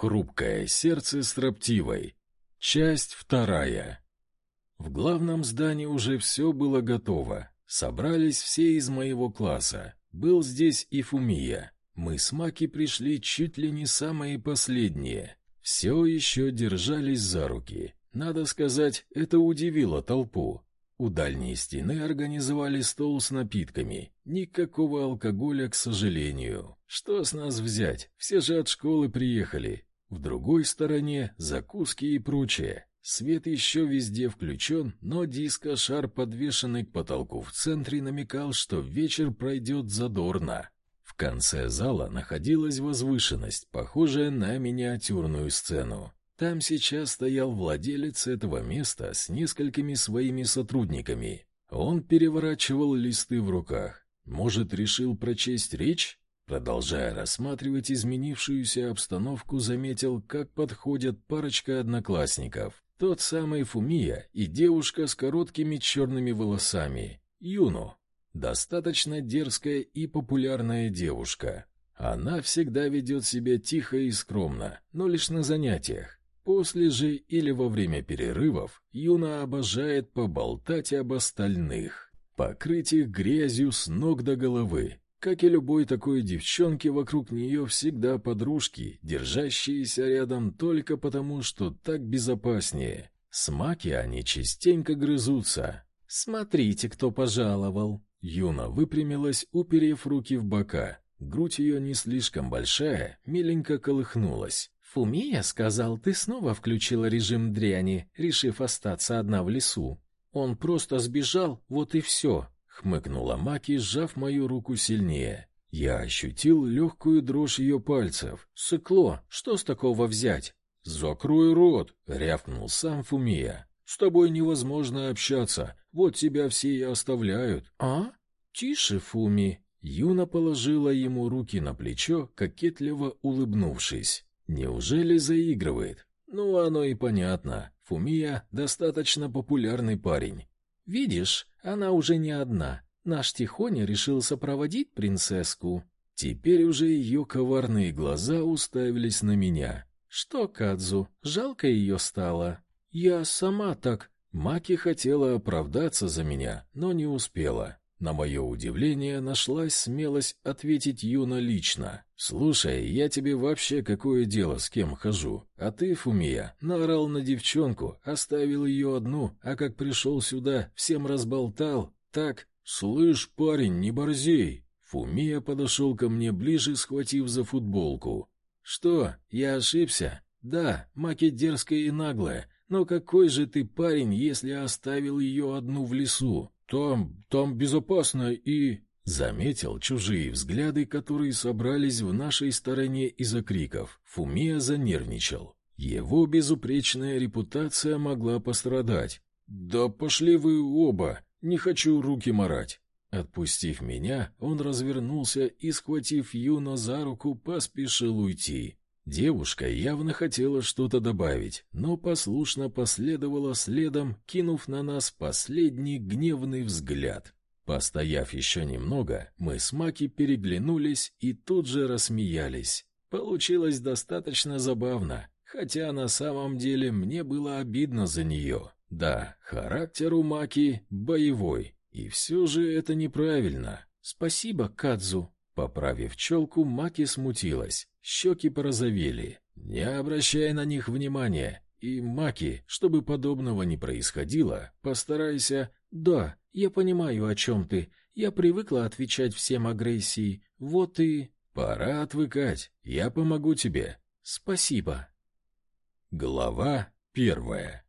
Хрупкое сердце строптивой. Часть вторая. В главном здании уже все было готово. Собрались все из моего класса. Был здесь и Фумия. Мы с Маки пришли чуть ли не самые последние. Все еще держались за руки. Надо сказать, это удивило толпу. У дальней стены организовали стол с напитками. Никакого алкоголя, к сожалению. Что с нас взять? Все же от школы приехали. В другой стороне закуски и прочее. Свет еще везде включен, но диско-шар, подвешенный к потолку в центре, намекал, что вечер пройдет задорно. В конце зала находилась возвышенность, похожая на миниатюрную сцену. Там сейчас стоял владелец этого места с несколькими своими сотрудниками. Он переворачивал листы в руках. Может, решил прочесть речь? Продолжая рассматривать изменившуюся обстановку, заметил, как подходят парочка одноклассников. Тот самый Фумия и девушка с короткими черными волосами, Юно. Достаточно дерзкая и популярная девушка. Она всегда ведет себя тихо и скромно, но лишь на занятиях. После же или во время перерывов Юна обожает поболтать об остальных, покрыть их грязью с ног до головы, как и любой такой девчонке, вокруг нее всегда подружки, держащиеся рядом только потому, что так безопаснее. С Маки они частенько грызутся. «Смотрите, кто пожаловал!» Юна выпрямилась, уперев руки в бока. Грудь ее не слишком большая, миленько колыхнулась. «Фумия сказал, ты снова включила режим дряни, решив остаться одна в лесу. Он просто сбежал, вот и все хмыкнула Маки, сжав мою руку сильнее. Я ощутил легкую дрожь ее пальцев. Сыкло, что с такого взять? Закрой рот, рявкнул сам Фумия. С тобой невозможно общаться. Вот тебя все и оставляют. А? Тише, Фуми. Юна положила ему руки на плечо, кокетливо улыбнувшись. Неужели заигрывает? Ну, оно и понятно. Фумия достаточно популярный парень. Видишь, она уже не одна. Наш Тихоня решил сопроводить принцесску. Теперь уже ее коварные глаза уставились на меня. Что, Кадзу, жалко ее стало? Я сама так. Маки хотела оправдаться за меня, но не успела. На мое удивление, нашлась смелость ответить Юна лично. «Слушай, я тебе вообще какое дело, с кем хожу? А ты, Фумия, наорал на девчонку, оставил ее одну, а как пришел сюда, всем разболтал. Так, слышь, парень, не борзей!» Фумия подошел ко мне ближе, схватив за футболку. «Что, я ошибся? Да, Маки дерзкая и наглая, но какой же ты парень, если оставил ее одну в лесу? Там, там безопасно и...» Заметил чужие взгляды, которые собрались в нашей стороне из-за криков. Фумия занервничал. Его безупречная репутация могла пострадать. «Да пошли вы оба! Не хочу руки марать!» Отпустив меня, он развернулся и, схватив Юно за руку, поспешил уйти. Девушка явно хотела что-то добавить, но послушно последовала следом, кинув на нас последний гневный взгляд. Постояв еще немного, мы с Маки переглянулись и тут же рассмеялись. Получилось достаточно забавно, хотя на самом деле мне было обидно за нее. Да, характер у Маки боевой, и все же это неправильно. Спасибо, Кадзу. Поправив челку, Маки смутилась. Щеки порозовели. Не обращай на них внимания. И, Маки, чтобы подобного не происходило, постарайся... Да, я понимаю, о чем ты. Я привыкла отвечать всем агрессией. Вот и... Пора отвыкать. Я помогу тебе. Спасибо. Глава первая.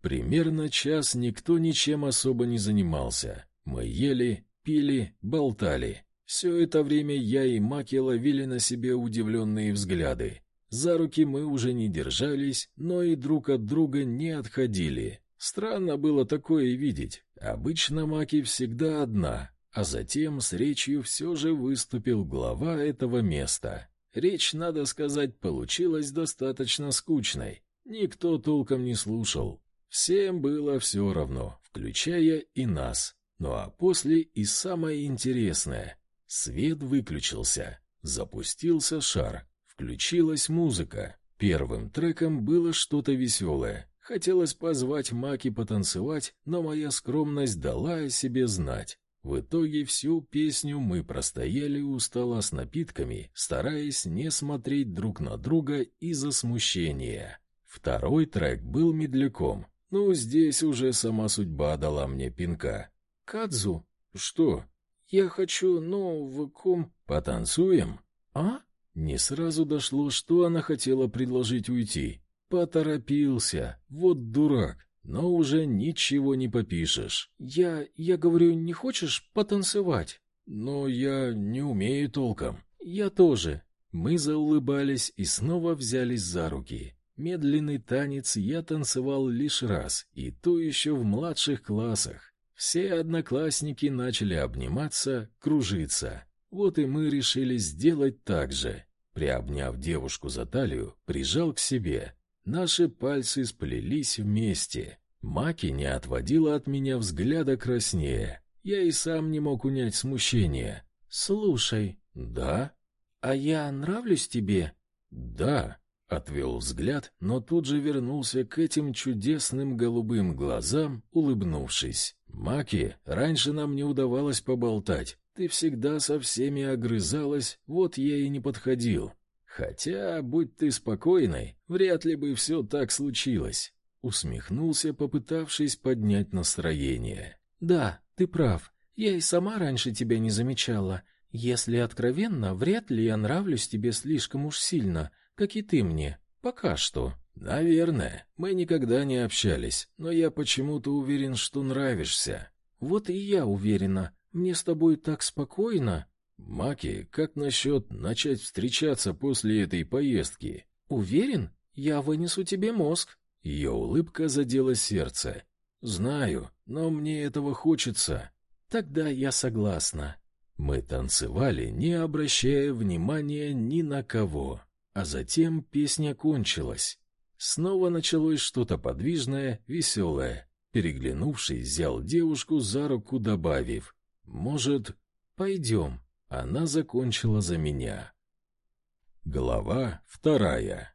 Примерно час никто ничем особо не занимался. Мы ели, пили, болтали. Все это время я и Маки ловили на себе удивленные взгляды. За руки мы уже не держались, но и друг от друга не отходили. Странно было такое видеть. Обычно Маки всегда одна, а затем с речью все же выступил глава этого места. Речь, надо сказать, получилась достаточно скучной. Никто толком не слушал. Всем было все равно, включая и нас. Ну а после и самое интересное. Свет выключился. Запустился шар. Включилась музыка. Первым треком было что-то веселое. Хотелось позвать Маки потанцевать, но моя скромность дала о себе знать. В итоге всю песню мы простояли у стола с напитками, стараясь не смотреть друг на друга из-за смущения. Второй трек был медляком. Ну, здесь уже сама судьба дала мне пинка. «Кадзу?» «Что?» «Я хочу, ну, в ком...» «Потанцуем?» «А?» Не сразу дошло, что она хотела предложить уйти. Поторопился. Вот дурак. Но уже ничего не попишешь. «Я... я говорю, не хочешь потанцевать?» «Но я не умею толком». «Я тоже». Мы заулыбались и снова взялись за руки. Медленный танец я танцевал лишь раз, и то еще в младших классах. Все одноклассники начали обниматься, кружиться. Вот и мы решили сделать так же. Приобняв девушку за талию, прижал к себе. Наши пальцы сплелись вместе. Маки не отводила от меня взгляда краснее. Я и сам не мог унять смущение. «Слушай». «Да?» «А я нравлюсь тебе?» «Да». Отвел взгляд, но тут же вернулся к этим чудесным голубым глазам, улыбнувшись. «Маки, раньше нам не удавалось поболтать. Ты всегда со всеми огрызалась, вот я и не подходил. Хотя, будь ты спокойной, вряд ли бы все так случилось». Усмехнулся, попытавшись поднять настроение. «Да, ты прав. Я и сама раньше тебя не замечала. Если откровенно, вряд ли я нравлюсь тебе слишком уж сильно, как и ты мне. Пока что». «Наверное. Мы никогда не общались, но я почему-то уверен, что нравишься». «Вот и я уверена. Мне с тобой так спокойно». «Маки, как насчет начать встречаться после этой поездки?» «Уверен? Я вынесу тебе мозг». Ее улыбка задела сердце. «Знаю, но мне этого хочется». «Тогда я согласна». Мы танцевали, не обращая внимания ни на кого. А затем песня кончилась. Снова началось что-то подвижное, веселое. Переглянувшись, взял девушку за руку, добавив, «Может, пойдем?» Она закончила за меня. Глава вторая.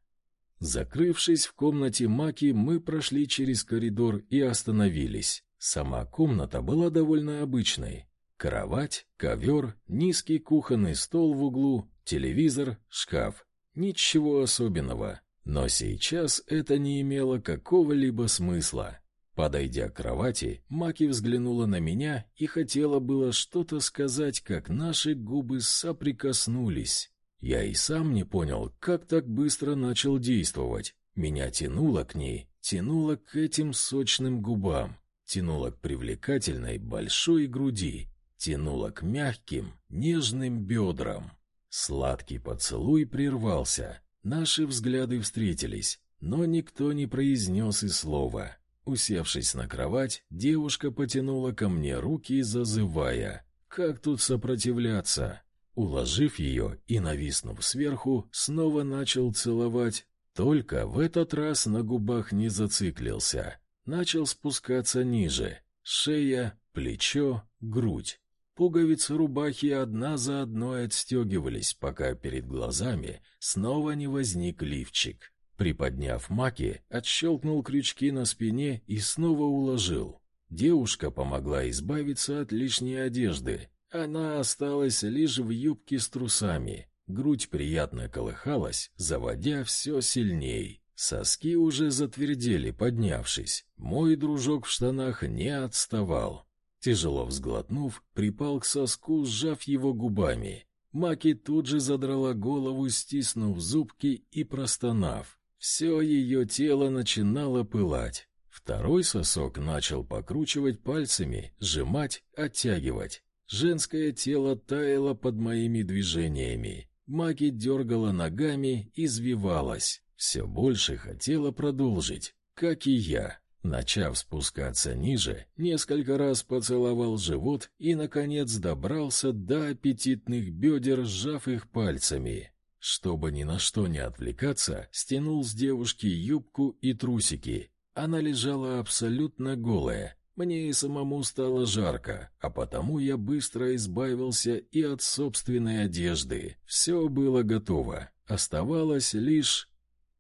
Закрывшись в комнате Маки, мы прошли через коридор и остановились. Сама комната была довольно обычной. Кровать, ковер, низкий кухонный стол в углу, телевизор, шкаф. Ничего особенного. Но сейчас это не имело какого-либо смысла. Подойдя к кровати, Маки взглянула на меня и хотела было что-то сказать, как наши губы соприкоснулись. Я и сам не понял, как так быстро начал действовать. Меня тянуло к ней, тянуло к этим сочным губам, тянуло к привлекательной большой груди, тянуло к мягким, нежным бедрам. Сладкий поцелуй прервался. Наши взгляды встретились, но никто не произнес и слова. Усевшись на кровать, девушка потянула ко мне руки, зазывая. «Как тут сопротивляться?» Уложив ее и нависнув сверху, снова начал целовать. Только в этот раз на губах не зациклился. Начал спускаться ниже. Шея, плечо, грудь. Пуговицы рубахи одна за одной отстегивались, пока перед глазами снова не возник лифчик. Приподняв маки, отщелкнул крючки на спине и снова уложил. Девушка помогла избавиться от лишней одежды. Она осталась лишь в юбке с трусами. Грудь приятно колыхалась, заводя все сильней. Соски уже затвердели, поднявшись. Мой дружок в штанах не отставал. Тяжело взглотнув, припал к соску, сжав его губами. Маки тут же задрала голову, стиснув зубки и простонав. Все ее тело начинало пылать. Второй сосок начал покручивать пальцами, сжимать, оттягивать. Женское тело таяло под моими движениями. Маки дергала ногами, извивалась. Все больше хотела продолжить, как и я. Начав спускаться ниже, несколько раз поцеловал живот и, наконец, добрался до аппетитных бедер, сжав их пальцами. Чтобы ни на что не отвлекаться, стянул с девушки юбку и трусики. Она лежала абсолютно голая. Мне и самому стало жарко, а потому я быстро избавился и от собственной одежды. Все было готово. Оставалось лишь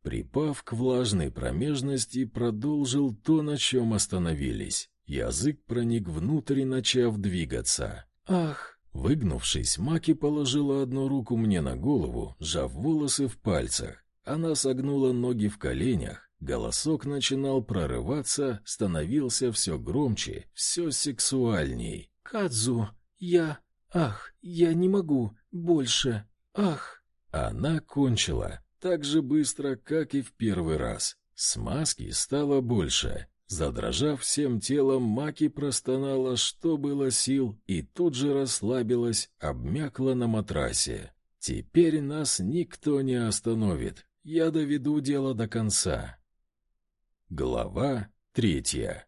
Припав к влажной промежности, продолжил то, на чем остановились. Язык проник внутрь, начав двигаться. «Ах!» Выгнувшись, Маки положила одну руку мне на голову, сжав волосы в пальцах. Она согнула ноги в коленях, голосок начинал прорываться, становился все громче, все сексуальней. «Кадзу, я... Ах, я не могу, больше... Ах!» Она кончила, так же быстро, как и в первый раз. Смазки стало больше. Задрожав всем телом, Маки простонала, что было сил, и тут же расслабилась, обмякла на матрасе. «Теперь нас никто не остановит. Я доведу дело до конца». Глава третья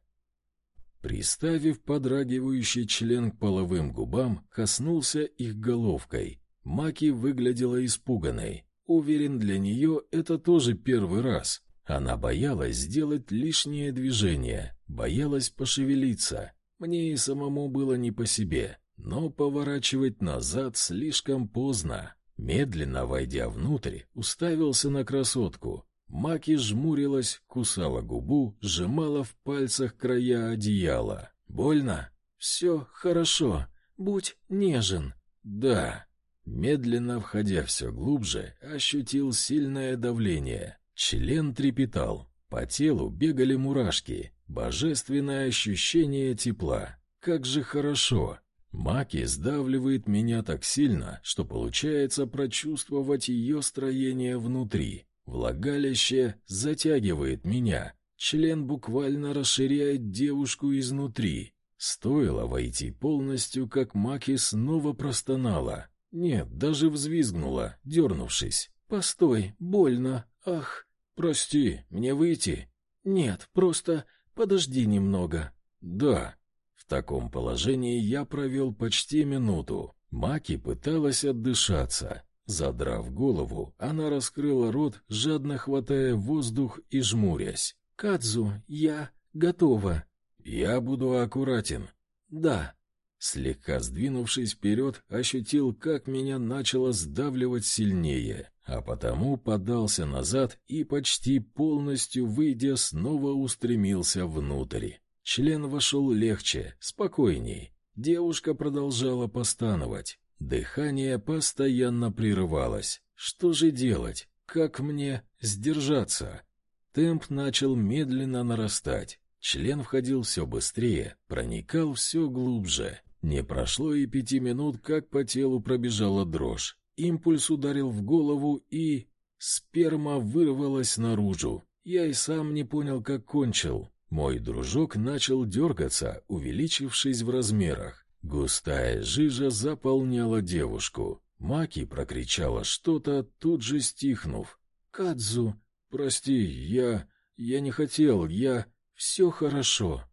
Приставив подрагивающий член к половым губам, коснулся их головкой. Маки выглядела испуганной. Уверен, для нее это тоже первый раз. Она боялась сделать лишнее движение, боялась пошевелиться. Мне и самому было не по себе, но поворачивать назад слишком поздно. Медленно войдя внутрь, уставился на красотку. Маки жмурилась, кусала губу, сжимала в пальцах края одеяла. «Больно?» «Все хорошо. Будь нежен». «Да». Медленно входя все глубже, ощутил сильное давление. Член трепетал, по телу бегали мурашки, божественное ощущение тепла. Как же хорошо! Маки сдавливает меня так сильно, что получается прочувствовать ее строение внутри. Влагалище затягивает меня. Член буквально расширяет девушку изнутри. Стоило войти полностью, как Маки снова простонала. Нет, даже взвизгнула, дернувшись. «Постой, больно, ах!» «Прости, мне выйти?» «Нет, просто подожди немного». «Да». В таком положении я провел почти минуту. Маки пыталась отдышаться. Задрав голову, она раскрыла рот, жадно хватая воздух и жмурясь. «Кадзу, я готова». «Я буду аккуратен». «Да». Слегка сдвинувшись вперед, ощутил, как меня начало сдавливать сильнее а потому подался назад и, почти полностью выйдя, снова устремился внутрь. Член вошел легче, спокойней. Девушка продолжала постановать. Дыхание постоянно прерывалось. Что же делать? Как мне сдержаться? Темп начал медленно нарастать. Член входил все быстрее, проникал все глубже. Не прошло и пяти минут, как по телу пробежала дрожь. Импульс ударил в голову, и... Сперма вырвалась наружу. Я и сам не понял, как кончил. Мой дружок начал дергаться, увеличившись в размерах. Густая жижа заполняла девушку. Маки прокричала что-то, тут же стихнув. «Кадзу, прости, я... я не хотел, я... все хорошо».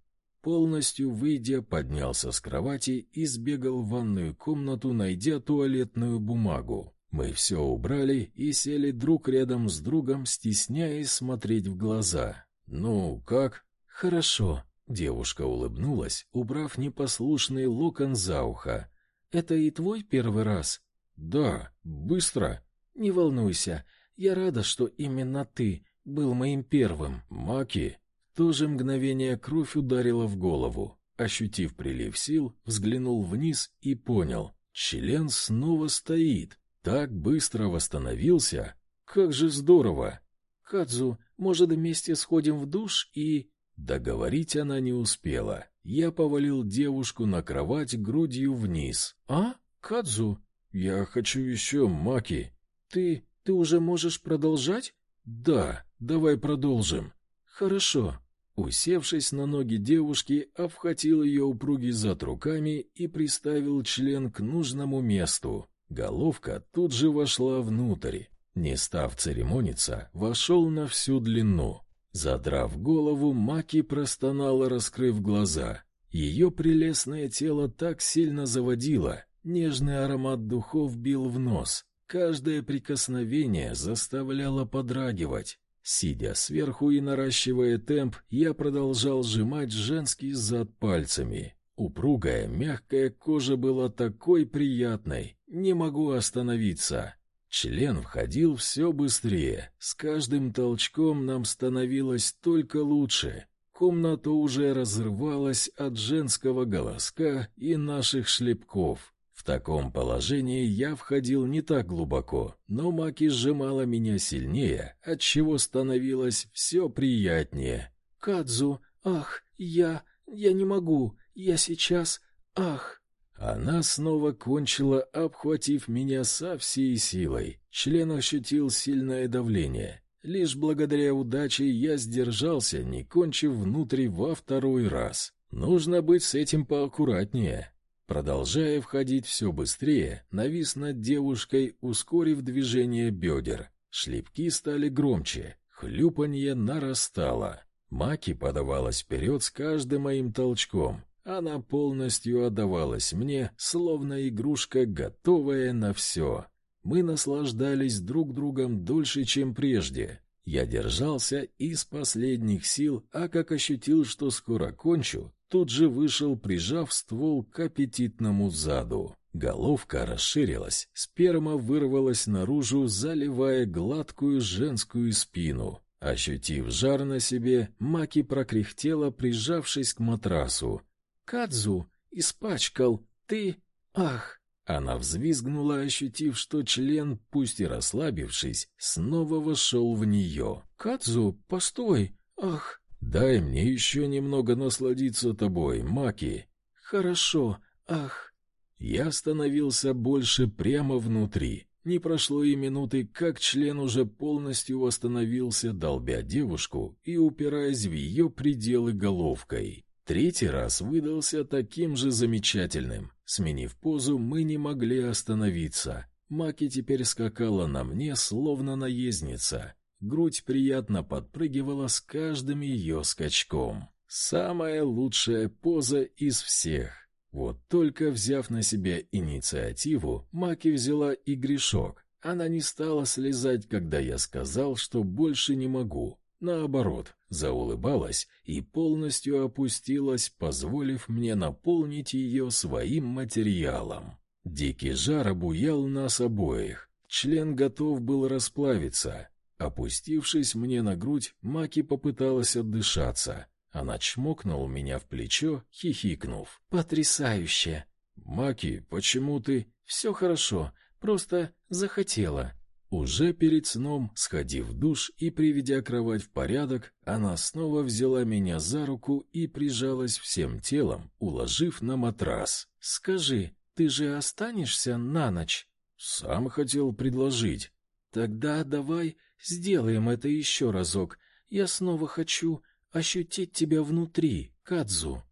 Полностью выйдя, поднялся с кровати и сбегал в ванную комнату, найдя туалетную бумагу. Мы все убрали и сели друг рядом с другом, стесняясь смотреть в глаза. «Ну, как?» «Хорошо», — девушка улыбнулась, убрав непослушный локон за ухо. «Это и твой первый раз?» «Да, быстро». «Не волнуйся, я рада, что именно ты был моим первым». «Маки, то же мгновение кровь ударила в голову. Ощутив прилив сил, взглянул вниз и понял. Член снова стоит. Так быстро восстановился. Как же здорово! Кадзу, может, вместе сходим в душ и... Договорить она не успела. Я повалил девушку на кровать грудью вниз. «А? Кадзу? Я хочу еще, Маки. Ты... ты уже можешь продолжать?» «Да, давай продолжим». «Хорошо. Усевшись на ноги девушки, обхватил ее упругий зад руками и приставил член к нужному месту. Головка тут же вошла внутрь. Не став церемониться, вошел на всю длину. Задрав голову, Маки простонала, раскрыв глаза. Ее прелестное тело так сильно заводило, нежный аромат духов бил в нос. Каждое прикосновение заставляло подрагивать. Сидя сверху и наращивая темп, я продолжал сжимать женский зад пальцами. Упругая, мягкая кожа была такой приятной, не могу остановиться. Член входил все быстрее. С каждым толчком нам становилось только лучше. Комната уже разрывалась от женского голоска и наших шлепков. В таком положении я входил не так глубоко, но Маки сжимала меня сильнее, отчего становилось все приятнее. «Кадзу, ах, я... я не могу, я сейчас... ах...» Она снова кончила, обхватив меня со всей силой. Член ощутил сильное давление. Лишь благодаря удаче я сдержался, не кончив внутри во второй раз. Нужно быть с этим поаккуратнее. Продолжая входить все быстрее, навис над девушкой, ускорив движение бедер. Шлепки стали громче, хлюпанье нарастало. Маки подавалась вперед с каждым моим толчком. Она полностью отдавалась мне, словно игрушка, готовая на все. Мы наслаждались друг другом дольше, чем прежде. Я держался из последних сил, а как ощутил, что скоро кончу, тут же вышел, прижав ствол к аппетитному заду. Головка расширилась, сперма вырвалась наружу, заливая гладкую женскую спину. Ощутив жар на себе, Маки прокряхтела, прижавшись к матрасу. «Кадзу, испачкал, ты... Ах!» Она взвизгнула, ощутив, что член, пусть и расслабившись, снова вошел в нее. «Кадзу, постой! Ах!» «Дай мне еще немного насладиться тобой, Маки!» «Хорошо, ах!» Я становился больше прямо внутри. Не прошло и минуты, как член уже полностью восстановился, долбя девушку и упираясь в ее пределы головкой. Третий раз выдался таким же замечательным. Сменив позу, мы не могли остановиться. Маки теперь скакала на мне, словно наездница. Грудь приятно подпрыгивала с каждым ее скачком. Самая лучшая поза из всех. Вот только взяв на себя инициативу, Маки взяла и грешок. Она не стала слезать, когда я сказал, что больше не могу. Наоборот, заулыбалась и полностью опустилась, позволив мне наполнить ее своим материалом. Дикий жар обуял нас обоих. Член готов был расплавиться. Опустившись мне на грудь, Маки попыталась отдышаться. Она чмокнула меня в плечо, хихикнув. «Потрясающе!» «Маки, почему ты...» «Все хорошо, просто захотела». Уже перед сном, сходив в душ и приведя кровать в порядок, она снова взяла меня за руку и прижалась всем телом, уложив на матрас. «Скажи, ты же останешься на ночь?» «Сам хотел предложить». «Тогда давай сделаем это еще разок. Я снова хочу ощутить тебя внутри, Кадзу».